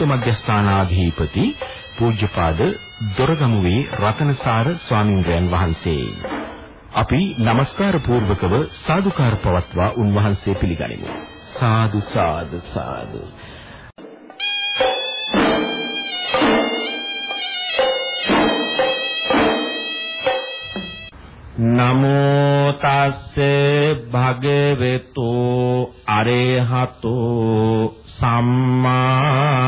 මහනුවර ධර්මදූත මධ්‍යස්ථානාධිපති පූජ්‍යපාද දොරගමුවේ රතනසාර ස්වාමින්වයන් වහන්සේ. අපි নমස්කාර පූර්වකව සාදුකාර පවත්වා උන්වහන්සේ පිළිගනිමු. සාදු සාදු සාදු නමෝ තස්සේ භගවතු අරහතෝ සම්මා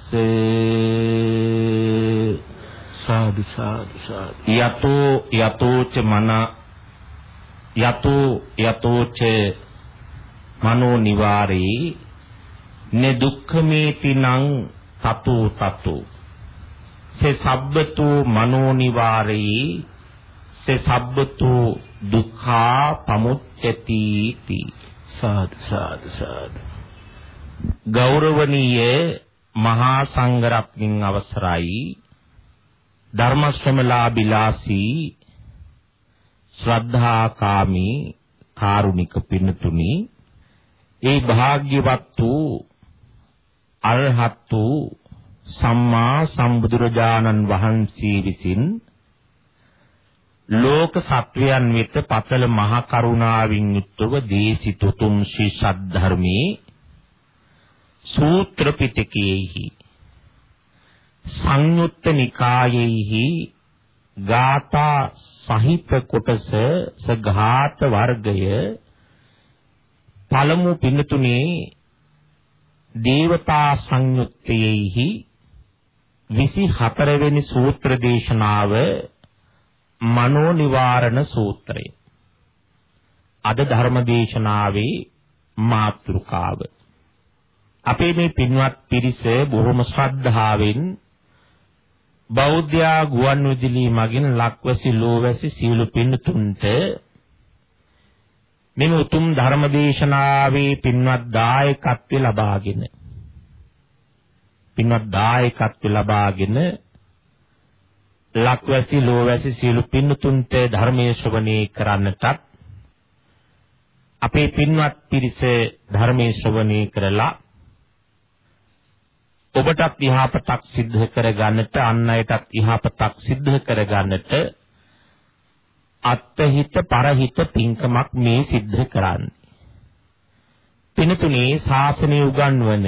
සාදු සාදු සාදු. යතෝ යතෝච මන යතෝ යතෝච මනෝ නිවාරේ න දුක්ඛමේති නං තතෝ තතෝ. සේ සබ්බතු මනෝ නිවාරේ සේ සබ්බතු දුක්ඛා පමුච්චති තී. සාදු සාදු සාදු. ගෞරවනීය මහා සංඝරත්නින් අවසරයි. ධර්ම ශ්‍රමලා බිලාසී ශ්‍රද්ධාකාමී කාරුණික පින්තුනි ඒ භාග්‍යවත් වූ අරහත් වූ සම්මා සම්බුදුරජාණන් වහන්සේ විසින් ලෝක සත්වයන් වෙත පතල මහ කරුණාවින් යුක්තව දේශිත උතුම් ශ්‍රී සද්ධර්මයේ සූත්‍ර පිටකයේහි සංයුත්ත නිකායේහි ගාථා සහිත කොටස සඝාත වර්ගය පළමු පින්තුනේ දේවතා සංයුත්තේහි 24 වෙනි සූත්‍ර දේශනාව මනෝ නිවාරණ සූත්‍රය. අද ධර්ම දේශනාවේ මාතෘකාව. අපේ මේ පින්වත් පිරිස බොහොම ශ්‍රද්ධාවෙන් බෞද්ධ ගුවන් විදුලි මගින් ලක්වැසි ලෝවැසි සීල පින්තුන්ට මෙම උතුම් ධර්ම දේශනාවේ පින්වත් දායකත්වය ලබාගෙන පින්වත් දායකත්වය ලබාගෙන ලක්වැසි ලෝවැසි සියලු පින්තුන්ට ධර්මයේ ශ්‍රවණය කරන්නටත් අපේ පින්වත් පිරිස ධර්මයේ ශ්‍රවණය කරලා ඔබටත් යහපතක් සිද්ධ කරගන්නට අන් අයටත් යහපතක් සිද්ධ කරගන්නට අත්හිත පරහිත පින්කමක් මේ සිද්ධ කරන්නේ. පින්තුනේ ශාසනය උගන්වන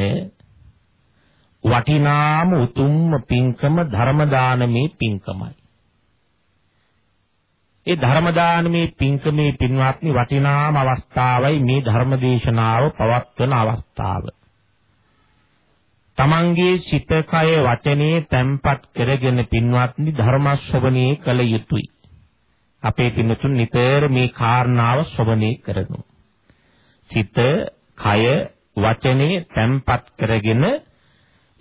වටිනාම උතුම්ම පින්කම ධර්ම දානමේ පින්කමයි. ඒ ධර්ම දානමේ පින්කමේ පින්වත්නි වටිනාම අවස්ථාවයි මේ ධර්ම දේශනාව පවත්වන අවස්ථාව. තමන්ගේ සිත කය වචනේ තැම්පත් කරගෙන පින්වත්නි ධර්ම ශ්‍රවණේ කළ යුතුය. අපේ පින්තුන් නිතර මේ කාරණාව ශ්‍රවණේ කරනවා. සිත කය වචනේ තැම්පත් කරගෙන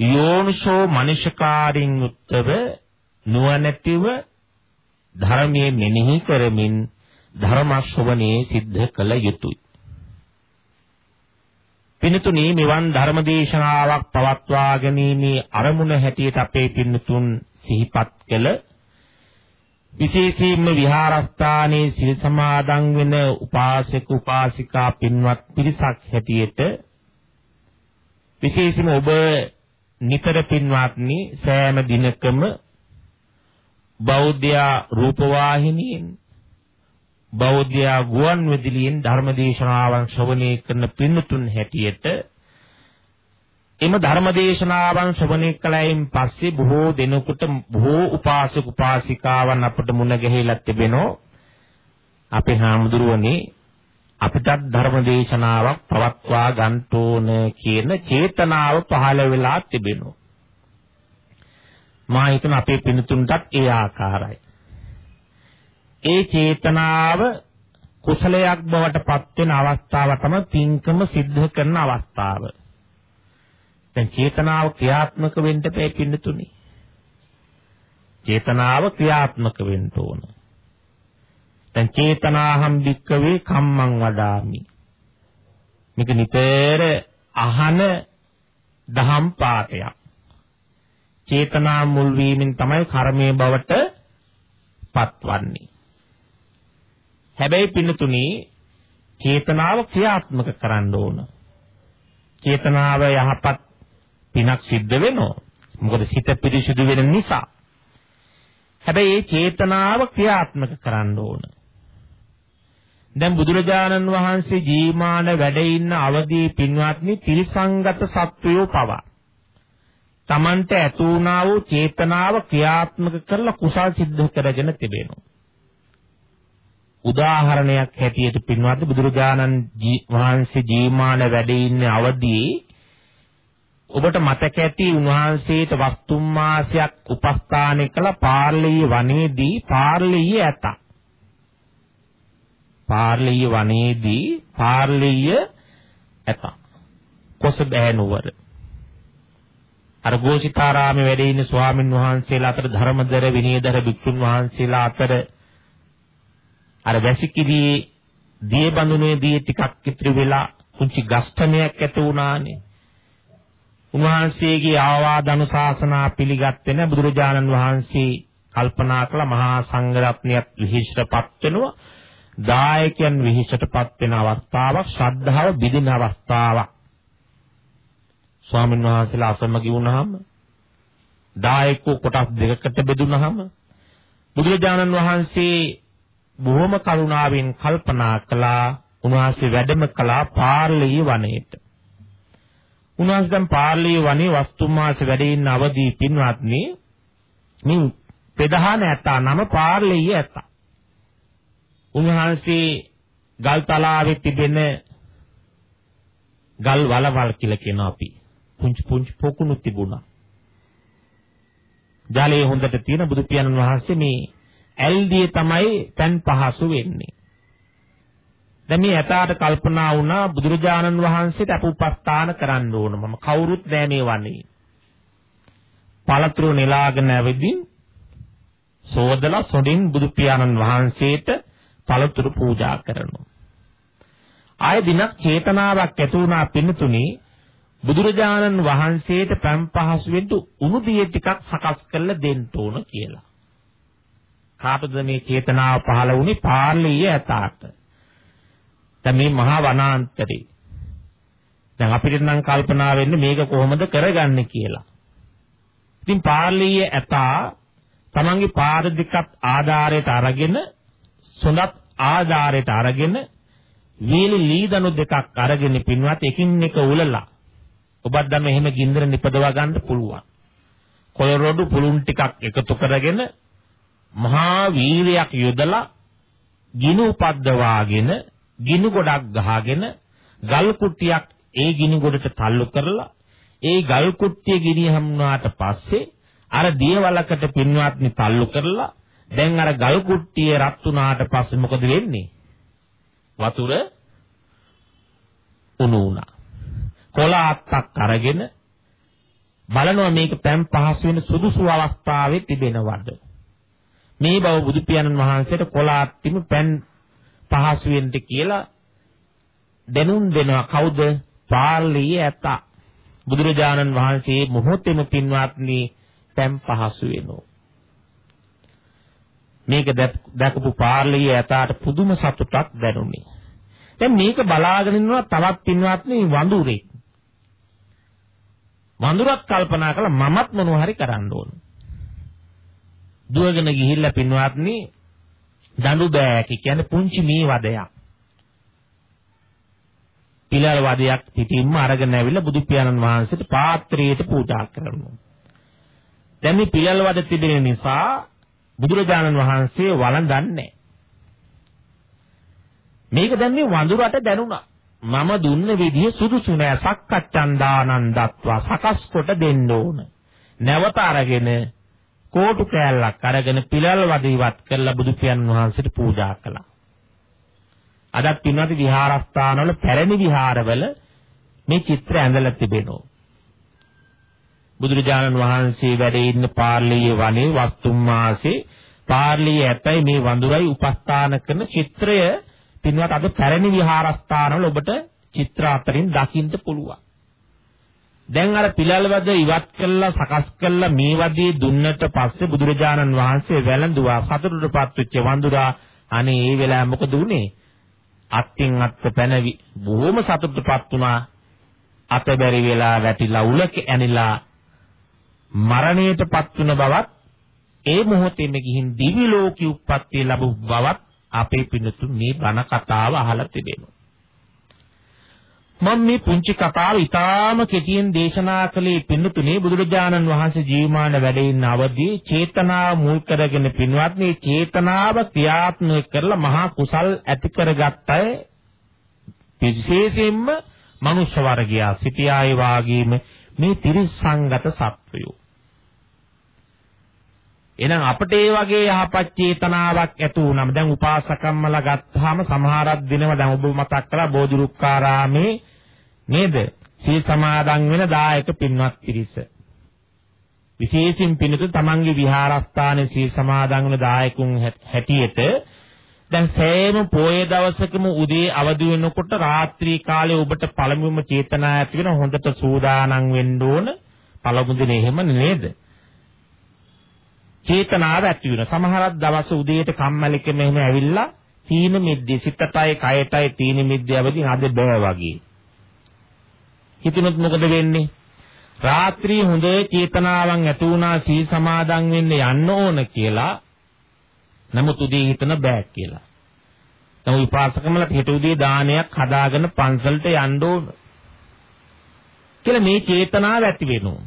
යෝනිසෝ මනසකාරින් උත්තර නුවණැතිව ධර්මයේ මෙනෙහි කරමින් ධර්ම ශ්‍රවණේ සිද්ධ කළ යුතුය. පින්තුනි මෙවන් ධර්ම දේශනාවක් පවත්වා ගැනීමේ අරමුණ හැටියට අපේ පින්තුන් සිහිපත් කළ විශේෂයෙන්ම විහාරස්ථානයේ සිල් සමාදන් වෙන උපාසක උපාසිකා පින්වත් පිරිසක් හැටියට විශේෂයෙන්ම ඔබ නිතර පින්වත්නි සෑම දිනකම බෞද්ධ රූපවාහිනියෙන් බෞද්ධ ගුවන් විදුලියෙන් ධර්මදේශනාවන් ශ්‍රවණය කරන පින්තුන් හැටියට එම ධර්මදේශනාවන් ශ්‍රවණය කළයින් පස්සේ බොහෝ දෙනෙකුට බොහෝ උපාසක උපාසිකාවන් අපට මුණ ගැහිලා තිබෙනෝ අපේ හාමුදුරුවනේ අපිටත් ධර්ම දේශනාවක් පවත්වා ගන්න ඕන කියන චේතනාව පහළ වෙලා තිබෙනවා. මා හිතන අපේ පින්තුන්ටත් ඒ ආකාරයි. ඒ චේතනාව කුසලයක් බවට පත් වෙන අවස්ථාව තමයි පින්කම සිද්ධ කරන අවස්ථාව. දැන් චේතනාව ක්‍රියාත්මක වෙන්න බෑ පින්නතුනි. චේතනාව ක්‍රියාත්මක වෙන්න ඕන. දැන් චේතනාහම් වික්කවේ කම්මං වදාමි. මේක නිතර අහන දහම් පාඨයක්. චේතනා මුල් වීමෙන් තමයි කර්මයේ බවට පත්වන්නේ. හැබැයි පින්නතුනි චේතනාව ක්‍රියාත්මක කරන්න ඕන. චේතනාව යහපත් පිනක් සිද්ධ වෙනවා. මොකද සිත පිරිසිදු වෙන නිසා. හැබැයි මේ චේතනාව ක්‍රියාත්මක කරන්න ඕන. දැන් බුදුරජාණන් වහන්සේ ජීමාන වැඩ ඉන්න අවදී පින්වත්නි ත්‍රිසංගත සත්වයෝ පවා තමන්ට ඇතු වුණා වූ චේතනාව ක්‍රියාත්මක කරලා කුසල් සිද්ධ කරගෙන තිබෙනවා. උදාහරණයක් හැටියට පින්වත් බුදුරජාණන් වහන්සේ ජීමාන වැඩ ඉන්න අවදී ඔබට මතක ඇති උන්වහන්සේට වස්තුම් මාසයක් උපස්ථාන කළ පාර්ලීය වනයේදී පාර්ලීය ඇත. පාර්ලීය වනයේදී පාර්ලීය ඇත. කොසබෑ නුවර. අර ගෝචිතාරාමේ වැඩ ඉන්න ස්වාමින් වහන්සේලා අතර ධර්මදර විනයදර භික්ෂුන් වහන්සේලා අතර අර වැසිකිළියේ දිය බඳුනේ දී ටිකක් ඉතිරි වෙලා කුංචි ගස්ඨනයක් ඇති වුණානේ. උන්වහන්සේගේ ආවාද අනුශාසනා පිළිගත්තේ නැ බුදුරජාණන් වහන්සේ කල්පනා කළ මහා සංඝරත්නයත් විහිෂ්ටපත් වෙනවා. දායකයන් විහිෂ්ටපත් වෙන අවස්ථාවක් ශ්‍රද්ධාව බිදින අවස්ථාවක්. ස්වාමීන් වහන්සේලා අසමගි වුණාම දායකෝ කොටස් දෙකකට බෙදුනහම බුදුරජාණන් වහන්සේ බොහොම කරුණාවෙන් කල්පනා කළා උන්වහන්සේ වැඩම කළා පාර්ලී වනයේට. උන්වහන්සේ දැන් පාර්ලී වනයේ වස්තුමාස වැඩ ඉන්න අවදී පින්වත්නි මේ ප්‍රධාන ඇතා නම පාර්ලී ඇතා. උන්වහන්සේ ගල් තලාවේ තිබෙන ගල් වලවල් කියලා කියනවා අපි. පුංචි පුංචි පොකුණු තිබුණා. ජලයේ හොඳට තියෙන බුදු පියාණන් වහන්සේ මේ ඇල්දියේ තමයි තන් පහසු වෙන්නේ. දැන් මේ යථාට කල්පනා වුණා බුදුරජාණන් වහන්සේට අප උපස්ථාන කරන්න ඕන මම කවුරුත් නෑ මේ වන්නේ. පළතුරු නෙලාගෙන ඇවිදින් සෝදලා සොඩින් බුදු පියාණන් වහන්සේට පළතුරු පූජා කරනවා. ආය දිනක් චේතනාවක් ඇති වුණා පින්තුනේ බුදුරජාණන් වහන්සේට පම් පහසු වෙන්න උණු දිය ටිකක් සකස් කරලා දෙන්න ඕන කියලා. කාටද මේ චේතනාව පහළ වුණේ පාර්ලියේ ඇතාට. දැන් මේ මහා වනාන්තරේ. දැන් අපිට නම් කල්පනා වෙන්නේ මේක කොහොමද කරගන්නේ කියලා. ඉතින් පාර්ලියේ ඇතා තමන්ගේ පාද දෙකත් ආධාරයට අරගෙන සොඳත් ආධාරයට අරගෙන වීලි ලීදණු දෙකක් අරගෙන පින්වත් එකින් එක උලලා ඔබත් දැන් එහෙම ගින්දර නිපදවා ගන්න පුළුවන්. කොළ රොඩු පුළුන් ටිකක් එකතු කරගෙන මහා වීරයක් යොදලා ගිනි උපද්දවාගෙන ගිනි ගොඩක් ගහගෙන ගල් කුට්ටියක් ඒ ගිනි ගොඩට තල්ලු කරලා ඒ ගල් කුට්ටිය ගිනි හම්ුණාට පස්සේ අර දියවලකට පින්වත්නි තල්ලු කරලා දැන් අර ගල් කුට්ටිය රත් වුණාට පස්සේ මොකද වෙන්නේ? වතුර උණු වුණා. කොළ අත්තක් අරගෙන බලනවා මේක පැම් පහසු වෙන සුදුසු අවස්ථාවේ තිබෙනවද? මේ බව බුදු පියාණන් වහන්සේට කොලාත්තිම පෑන් පහසු වෙන්න කියලා දැනුම් දෙනවා. කවුද? පාර්ලියේ ඇත බුදුරජාණන් වහන්සේ මොහොතෙම පින්වත්නි පෑන් පහසු වෙනවා. මේක දැකපු පාර්ලියේ ඇතාට පුදුම සතුටක් දැනුනේ. දැන් මේක බලාගෙන ඉන්නවා තවත් පින්වත්නි වඳුරෙක්. වඳුරක් කල්පනා කළා මමත් මොනවා හරි කරන්න ඕන. දුවගෙන ගිහිල්ලා පින්වත්නි දඬු බෑකි කියන්නේ පුංචි මී වදයක්. පිළල් වදයක් පිටින්ම අරගෙන ඇවිල්ලා බුදු පියාණන් වහන්සේට පාත්‍රයට පූජා කරනවා. දැන් මේ පිළල් වද තිබෙන නිසා බුදුරජාණන් වහන්සේ වළඳන්නේ මේක දැන් මේ වඳුරට දැනුණා. මම දුන්න විදිය සුදුසු නෑ සක්කච්ඡන්දානන් දත්වා සකස් කොට දෙන්න ඕන. නැවත අරගෙන කෝටු කෑල්ලක් අරගෙන පිළල් වදීවත් කරලා බුදු පියාණන් වහන්සේට පූජා කළා. අදත් පින්වත්නි විහාරස්ථානවල පැරණි විහාරවල මේ චිත්‍ර ඇඳලා තිබෙනවා. බුදුරජාණන් වහන්සේ වැඩ ඉන්න පාර්ලියේ වනේ වස්තුම්මාසේ පාර්ලියේ ඇතයි මේ වඳුරයි උපස්ථාන කරන චිත්‍රය පින්වත් අද පැරණි විහාරස්ථානවල ඔබට චිත්‍ර අතරින් දකින්න පුළුවන්. දැන් අර පිළල්වද ඉවත් කළා සකස් කළා මේ වදී දුන්නට පස්සේ බුදුරජාණන් වහන්සේ වැළඳුවා සතුටටපත් වෙච්ච වඳුරා. අනේ ඒ වෙලාව මොකද උනේ අත්ින් අත්ත පැනවි බොහොම සතුටටපත් වුණා. අත බැරි වෙලා වැටිලා උලක ඇනිලා මරණයටපත් වුණ බවත් ඒ මොහොතේම ගිහින් දිවි ලෝකී උප්පත්තිය ලැබු බවත් අපේ පින්නතුන් මේ බණ කතාව අහලා තිබෙනවා. මම මේ පුංචි කතාව ඊටාම කෙටියෙන් දේශනා කළේ පින්නතුනේ බුදුරජාණන් වහන්සේ ජීවමාන වැඩ ඉන්න අවදී චේතනාව මුල් කරගෙන පින්වත් මේ චේතනාව ක්‍රියාත්මක කරලා මහා කුසල් ඇති කරගත්තය. විශේෂයෙන්ම මනුෂ්‍ය වර්ගයා සිටියායේ වාගේම මේ තිරිසංගත සත්වයෝ. එහෙනම් අපිට ඒ වගේ යහපත් චේතනාවක් ඇති වුණාම දැන් උපාසකම්මලා ගත්තාම සමහරක් දිනම දැන් ඔබ මතක් කළා බෝධිරුක්කාරාමේ නේද? සී සමාදන් වෙන දායක පින්වත් පිරිස. විශේෂයෙන් පින්නතු තමන්ගේ විහාරස්ථානයේ සී සමාදන් වෙන දායකුන් හැටියට දැන් සෑම පොයේ දවසකම උදේ අවදි වෙනකොට රාත්‍රී කාලේ ඔබට පළමුවම චේතනා ඇති වෙන හොඳට සූදානම් වෙන්න ඕන පළමු දිනේ එහෙම නේද? චේතනාව ඇති වෙන. සමහරක් දවස් උදේට කම්මැලිකම එහෙම ඇවිල්ලා තීන මිද්දේ සිතටයි කයටයි තීන මිද්දේ අවදි අද බෑ වගේ. හිතුනොත් මොකද වෙන්නේ? රාත්‍රී හොඳ චේතනාවන් ඇති වුණා සී සමාදන් වෙන්න යන්න ඕන කියලා. නමුත් උදේ හිතන බෑ කියලා. නමුත් විපාසකමල හිත උදේ දානයක් හදාගෙන පන්සලට යන්න ඕන. කියලා මේ චේතනාව ඇති වෙනවා.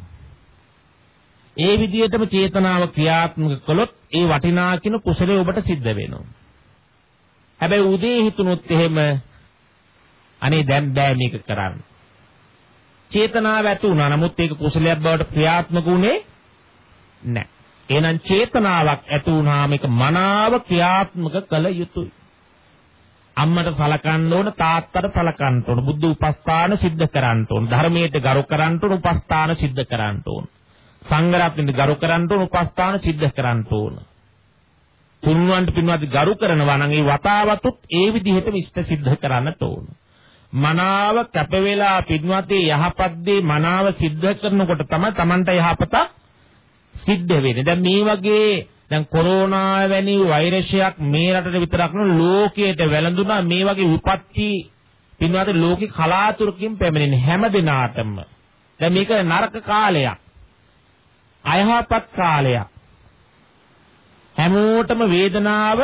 ඒ විදිහටම චේතනාව ක්‍රියාත්මක කළොත් ඒ වටිනා කින කුසලයේ ඔබට සිද්ධ වෙනවා. හැබැයි උදේ හිතුනොත් එහෙම අනේ දැන් බෑ මේක කරන්න. චේතනාව ඇති වුණා. නමුත් ඒක කුසලයක් බවට ක්‍රියාත්මක වුණේ නැහැ. එහෙනම් චේතනාවක් ඇති වුණාම ඒක මනාව ක්‍රියාත්මක කළ යුතුයි. අම්මට සලකන්න ඕන තාත්තට සලකන්න ඕන බුද්ධ උපස්ථාන සිද්ධ කරන්න ඕන ධර්මයට ගරු කරන්න ඕන උපස්ථාන සිද්ධ කරන්න ඕන සංඝරත්නයට ගරු කරන්න ඕන උපස්ථාන සිද්ධ කරන්න ඕන තුන්වන්ට පින්වත් ගරු කරනවා නම් ඒ වතාවතුත් ඒ විදිහටම ඉෂ්ට සිද්ධ කරන්නට ඕන මනාව කැප වෙලා පින්වත්ේ යහපත් දේ මනාව සිද්ධ කරනකොට තමයි Tamanta යහපත සිද්ධ වෙන්නේ. දැන් මේ වගේ දැන් කොරෝනා වැනි වෛරසයක් මේ රටට විතරක් නෙවෙයි ලෝකයට වැළඳුනා මේ වගේ විපත්ති පින්වත් ලෝකේ කලාතුරකින් පැමිණෙන හැම දිනාටම. දැන් මේක නරක කාලයක්. අයහපත් කාලයක්. හැමෝටම වේදනාව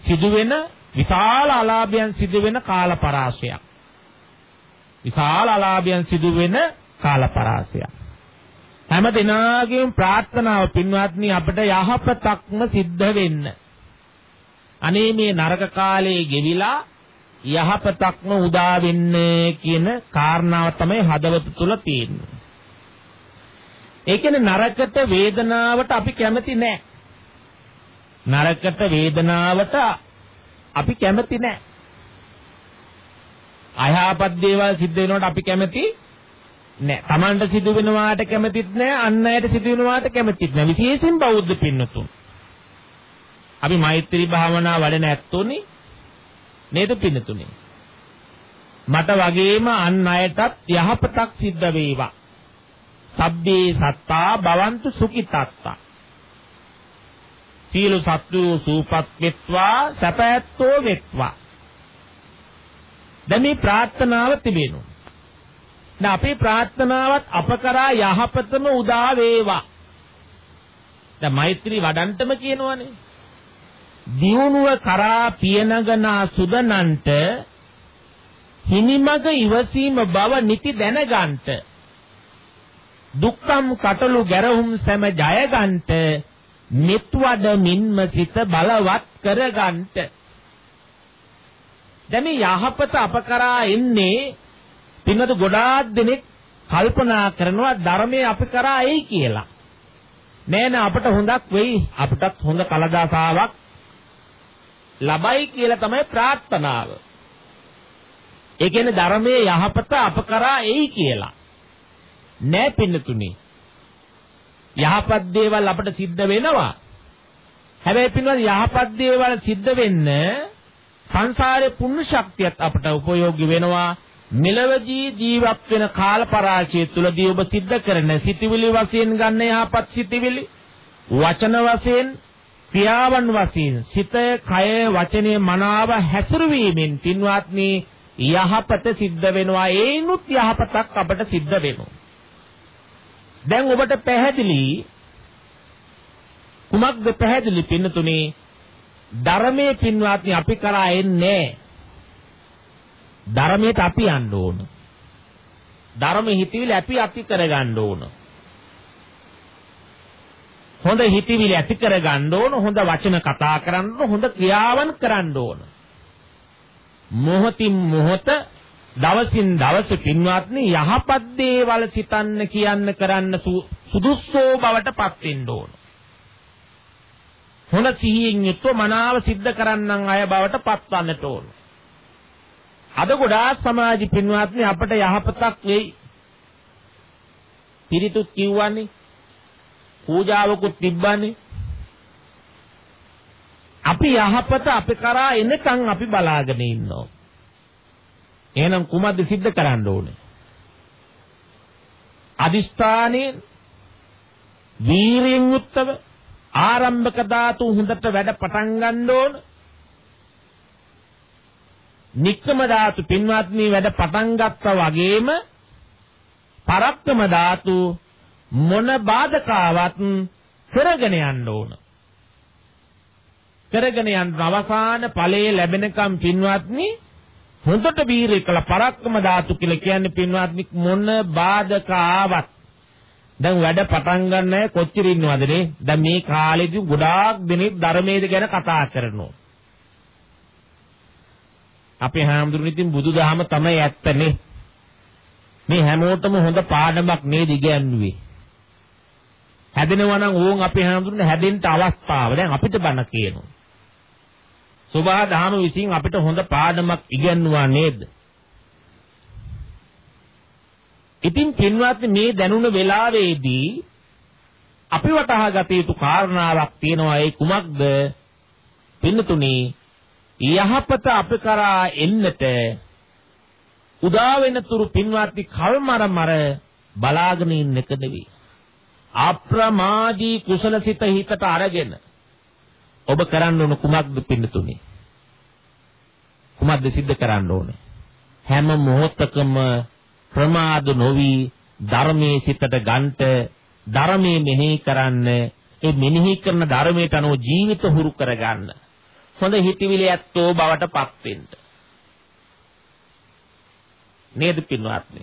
සිදුවෙන විශාල අලාභයන් සිදුවෙන කාල පරාසයක්. විශාල අලාභයන් සිදු වෙන කාලපරාසයක්. හැම දිනාගේම ප්‍රාර්ථනාව පින්වත්නි අපිට යහපතක්ම සිද්ධ වෙන්න. අනේ මේ නරක කාලයේ ගෙවිලා යහපතක්ම උදා වෙන්න කියන කාරණාව තමයි හදවත තුල තියෙන්නේ. ඒ කියන්නේ නරකට වේදනාවට අපි කැමති නෑ. නරකට වේදනාවට අපි කැමති නෑ. අයහපත් දේවල් සිද්ධ වෙනවට අපි කැමති නෑ. Tamanට සිදු වෙනවාට කැමතිත් නෑ, අන් අයට සිදු වෙනවාට කැමතිත් නෑ. විශේෂයෙන් බෞද්ධ පින්නතුන්. අපි මෛත්‍රී භාවනා වඩන ඇත්තෝනේ නේද පින්නතුනේ? මට වගේම අන් අයටත් යහපතක් සිද්ධ වේවා. සබ්බේ සත්තා භවන්තු සුඛිතත්තා. සීල සත්තු සූපත් වෙත්වා සැපැත්තෝ වෙත්වා දැන් මේ ප්‍රාර්ථනාව තිබෙනවා. දැන් අපේ ප්‍රාර්ථනාවත් අප කරා යහපතම උදා වේවා. දැන් මෛත්‍රී වඩන්ටම කියනවනේ. දියුණුව කරා පියනගනා සුදනන්ට හිනිමග ඉවසීම බව නිති දැනගන්ට දුක්ඛම් කටළු ගැරහුම් සැම ජයගන්ට මෙත්වඩ මින්ම සිත බලවත් කරගන්ට දැන් මේ යහපත අප කරා එන්නේ පින්වතු ගොඩාක් දෙනෙක් කල්පනා කරනවා ධර්මයේ අපි කරා එයි කියලා. නෑ නෑ අපට හොඳක් වෙයි අපටත් හොඳ කලදාසාවක් ලබයි කියලා තමයි ප්‍රාර්ථනාව. ඒ කියන්නේ ධර්මයේ යහපත අප කරා එයි කියලා. නෑ පින්නතුනි. යහපත් දේවල් අපට සිද්ධ වෙනවා. හැබැයි පින්වත් යහපත් දේවල් සිද්ධ වෙන්න සංසාරේ පුණ්‍ය ශක්තියත් අපට උපයෝගී වෙනවා. මෙලවදී ජීවත් වෙන කාල පරාජය තුලදී ඔබ සිද්ධ කරන සිටිවිලි වශයෙන් ගන්න යහපත් සිටිවිලි වචන වශයෙන් ක්‍රියාවන් වශයෙන් සිත කය වචනේ මනාව හැසිරවීමෙන් පින්වත්නි යහපත සිද්ධ වෙනවා. ඒනුත් යහපතක් අපට සිද්ධ වෙනවා. දැන් ඔබට පැහැදිලි කුමක්ද පැහැදිලි පින්නතුනේ? ධර්මයේ පින්වත්නි අපි කරා එන්නේ ධර්මයට අපි යන්න ඕන. ධර්ම හිතවිලි අපි අති කරගන්න ඕන. හොඳ හිතවිලි ඇති කරගන්න ඕන හොඳ වචන කතා කරන්න ඕන හොඳ ක්‍රියාවන් කරන්න ඕන. මොහොතින් මොහොත දවසින් දවස පින්වත්නි යහපත් දේවල් සිතන්න කියන්න කරන්න සුදුස්සෝ බවට පත් වෙන්න ඕන. හොඳ සිහියෙන් යුක්ව මනාව සිද්ධ කරන්නන් අය බවට පත්වන්නට ඕන අද ගොඩාක් සමාජ පින්වත්නි අපට යහපතක් වෙයි පිරිතුත් කිව්වන්නේ පූජාවකුත් තිබ්බනේ. අපි යහපත අපි කරා එනකන් අපි බලාගෙන ඉන්නවා. එහෙනම් කුමක්ද සිද්ධ කරන්න ඕනේ? අදිස්ථානයේ වීරියෙන් යුක්තව ආරම්භක ධාතු හොඳට වැඩ පටන් ගන්න ඕන. නික්කම ධාතු පින්වත්නි වැඩ පටන් ගත්තා වගේම පරක්කම ධාතු මොන බාධකාවත් කරගෙන යන්න ඕන. කරගෙන යන අවසාන ඵලයේ ලැබෙනකම් පින්වත්නි හොඳට බීරේ කළ පරක්කම ධාතු කියලා කියන්නේ පින්වත්නි මොන බාධකාවත් දැන් වැඩ පටන් ගන්න කොච්චර ඉන්නවද නේ දැන් මේ කාලෙදී ගොඩාක් දෙනෙක් ධර්මයේ ගැන කතා කරනවා අපේ හාමුදුරුවෝ ඉතින් බුදුදහම තමයි ඇත්තනේ මේ හැමෝටම හොඳ පාඩමක් නේද ඉගැන්වුවේ හැදෙනවා නම් ඕන් අපේ හැඳුනන හැදෙන්න අවස්ථාව. දැන් අපිට බණ කියනවා. සෝභා දහම විසින් අපිට හොඳ පාඩමක් ඉගෙනුවා නේද? ඉතින් පින්වත්නි මේ දැනුණ වෙලාවේදී අපි වටහා ගත යුතු කාරණාවක් තියෙනවා ඒ කුමක්ද? පින්නතුනි යහපත අප කරා එන්නට උදා වෙන තුරු පින්වත්නි කල්මර මර බලාගෙන ඉන්න එක නෙවෙයි. අප්‍රමාදී කුසලසිත හිතට අරගෙන ඔබ කරන්න ඕන කුමක්ද පින්නතුනේ කුමක්ද සිද්ධ කරන්න ඕනේ හැම මොහොතකම ප්‍රමාද නොවි ධර්මයේ සිතට ගන්ට ධර්මයේ මෙනෙහි කරන්න ඒ මෙනෙහි කරන ධර්මයට අනුව ජීවිත හුරු කරගන්න. හොඳ හිතවිලි ඇත්තෝ බවට පත් වෙන්න. නේද පින්වත්නි?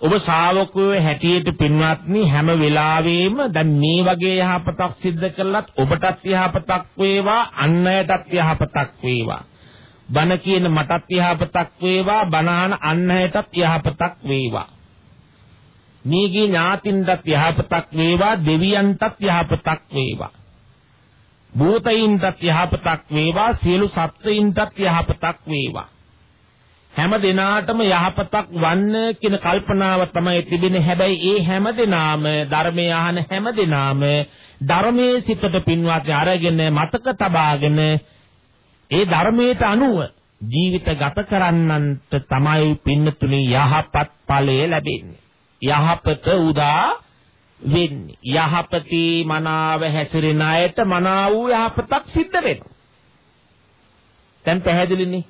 ඔබ ශාවකයෝ හැටියට පින්වත්නි හැම වෙලාවෙම දැන් මේ වගේ යහපතක් සිද්ධ කළත් ඔබටත් යහපතක් වේවා අන් අයටත් යහපතක් වේවා. බණ කියන මටත් යහපතක් වේවා බණහන අන් අයටත් යහපතක් වේවා. මේගේ ඥාතින්ටත් යහපතක් වේවා දෙවියන්ටත් යහපතක් වේවා. භූතයින්ටත් යහපතක් වේවා සියලු සත්ත්වයින්ටත් යහපතක් වේවා. හැම දිනාටම යහපතක් වන්න කියන කල්පනාව තමයි තිබෙන්නේ. හැබැයි ඒ හැම දිනාම ධර්මයේ අහන හැම දිනාම ධර්මයේ සිතට පින්වත් අරගෙන මතක තබාගෙන ඒ ධර්මයට අනුව ජීවිත ගත කරන්නන්ට තමයි පින්නතුනේ යහපත් ඵලය ලැබෙන්නේ. යහපත උදා වෙන්නේ. යහපතී මනාව හැසිරෙන අයට මනාව වූ යහපතක් සිද්ධ වෙනවා. දැන් පැහැදිලිනේ.